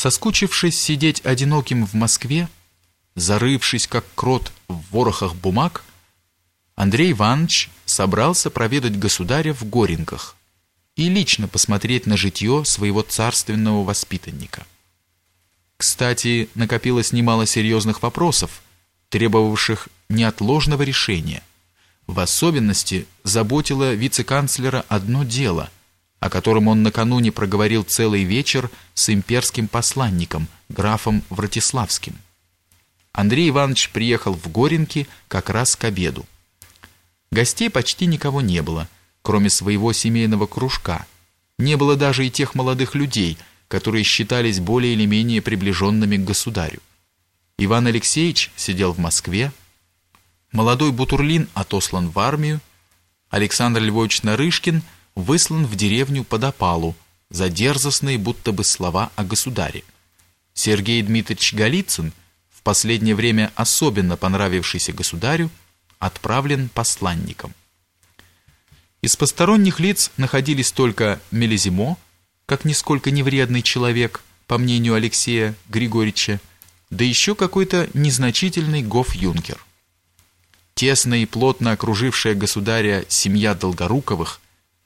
Соскучившись сидеть одиноким в Москве, зарывшись как крот в ворохах бумаг, Андрей Иванович собрался проведать государя в Горенках и лично посмотреть на житье своего царственного воспитанника. Кстати, накопилось немало серьезных вопросов, требовавших неотложного решения. В особенности заботило вице-канцлера одно дело, о котором он накануне проговорил целый вечер с имперским посланником, графом Вратиславским. Андрей Иванович приехал в Горенки как раз к обеду. Гостей почти никого не было, кроме своего семейного кружка. Не было даже и тех молодых людей, которые считались более или менее приближенными к государю. Иван Алексеевич сидел в Москве, молодой Бутурлин отослан в армию, Александр Львович Нарышкин выслан в деревню под опалу за дерзостные будто бы слова о государе. Сергей Дмитриевич Голицын, в последнее время особенно понравившийся государю, отправлен посланником. Из посторонних лиц находились только Мелизимо, как нисколько невредный человек, по мнению Алексея Григорьевича, да еще какой-то незначительный гоф-юнкер. Тесная и плотно окружившая государя семья Долгоруковых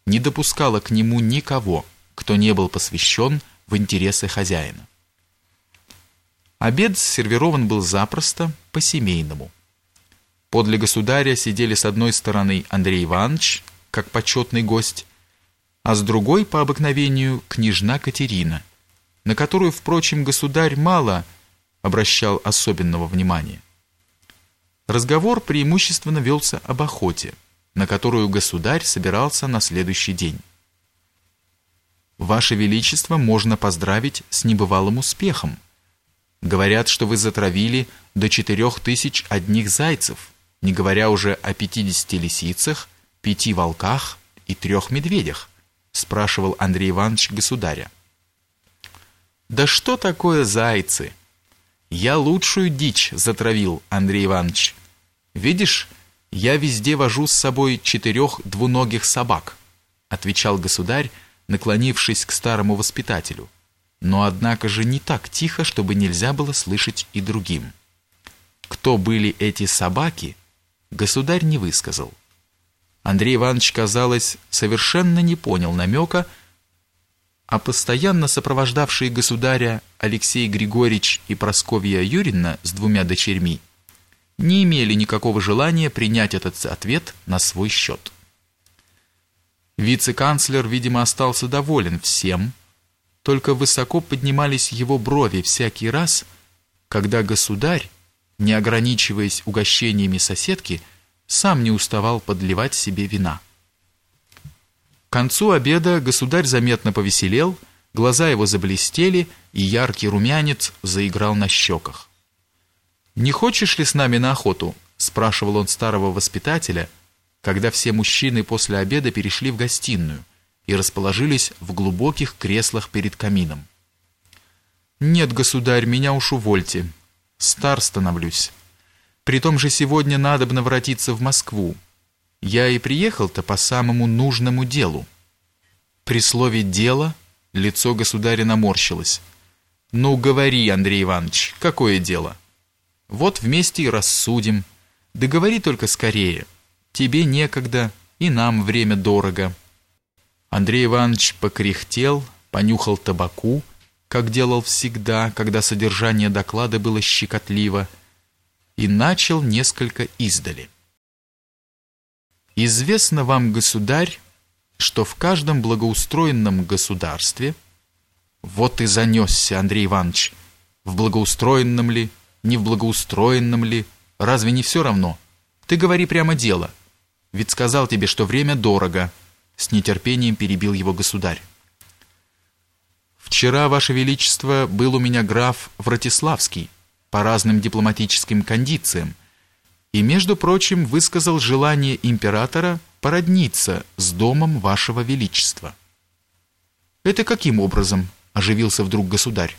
не допускала к нему никого, кто не был посвящен в интересы хозяина. Обед сервирован был запросто, по-семейному. Подле государя сидели с одной стороны Андрей Иванович, как почетный гость, а с другой, по обыкновению, княжна Катерина, на которую, впрочем, государь мало обращал особенного внимания. Разговор преимущественно велся об охоте, на которую государь собирался на следующий день. «Ваше Величество можно поздравить с небывалым успехом. Говорят, что вы затравили до четырех тысяч одних зайцев» не говоря уже о 50 лисицах, пяти волках и трех медведях, спрашивал Андрей Иванович государя. Да что такое зайцы? Я лучшую дичь затравил, Андрей Иванович. Видишь, я везде вожу с собой четырех двуногих собак, отвечал государь, наклонившись к старому воспитателю. Но однако же не так тихо, чтобы нельзя было слышать и другим. Кто были эти собаки, государь не высказал. Андрей Иванович, казалось, совершенно не понял намека, а постоянно сопровождавшие государя Алексей Григорьевич и Просковья Юрьевна с двумя дочерьми не имели никакого желания принять этот ответ на свой счет. Вице-канцлер, видимо, остался доволен всем, только высоко поднимались его брови всякий раз, когда государь не ограничиваясь угощениями соседки, сам не уставал подливать себе вина. К концу обеда государь заметно повеселел, глаза его заблестели, и яркий румянец заиграл на щеках. «Не хочешь ли с нами на охоту?» – спрашивал он старого воспитателя, когда все мужчины после обеда перешли в гостиную и расположились в глубоких креслах перед камином. «Нет, государь, меня уж увольте», Стар становлюсь. При том же сегодня надо бы воротиться в Москву. Я и приехал-то по самому нужному делу. При слове «дело» лицо государя наморщилось. «Ну, говори, Андрей Иванович, какое дело?» «Вот вместе и рассудим. Да только скорее. Тебе некогда, и нам время дорого». Андрей Иванович покряхтел, понюхал табаку, как делал всегда, когда содержание доклада было щекотливо, и начал несколько издали. Известно вам, государь, что в каждом благоустроенном государстве, вот и занесся Андрей Иванович, в благоустроенном ли, не в благоустроенном ли, разве не все равно? Ты говори прямо дело, ведь сказал тебе, что время дорого, с нетерпением перебил его государь. Вчера, Ваше Величество, был у меня граф Вратиславский по разным дипломатическим кондициям и, между прочим, высказал желание императора породниться с домом Вашего Величества. Это каким образом? Оживился вдруг государь.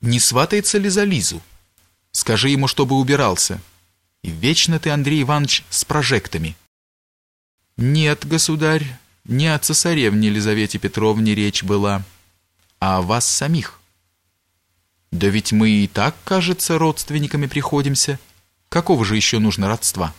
Не сватается ли за Лизу? Скажи ему, чтобы убирался. И вечно ты, Андрей Иванович, с прожектами. Нет, государь, не о цесаревне Елизавете Петровне речь была, а о вас самих. Да ведь мы и так, кажется, родственниками приходимся. Какого же еще нужно родства?»